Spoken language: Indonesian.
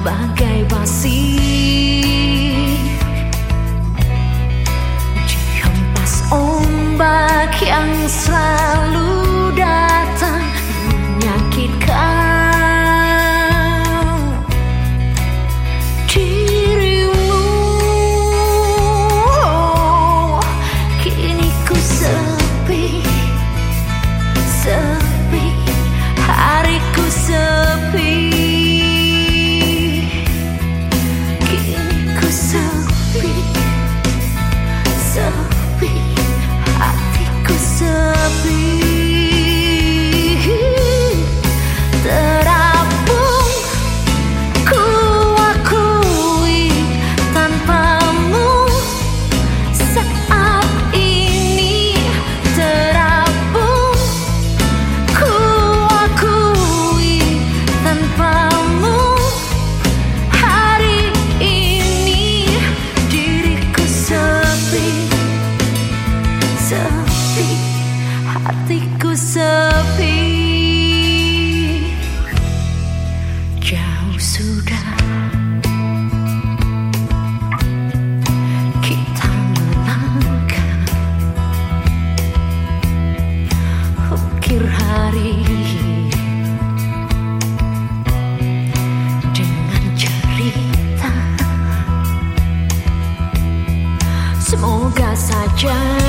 bagai basi dihempas ombak yang selalu semoga saja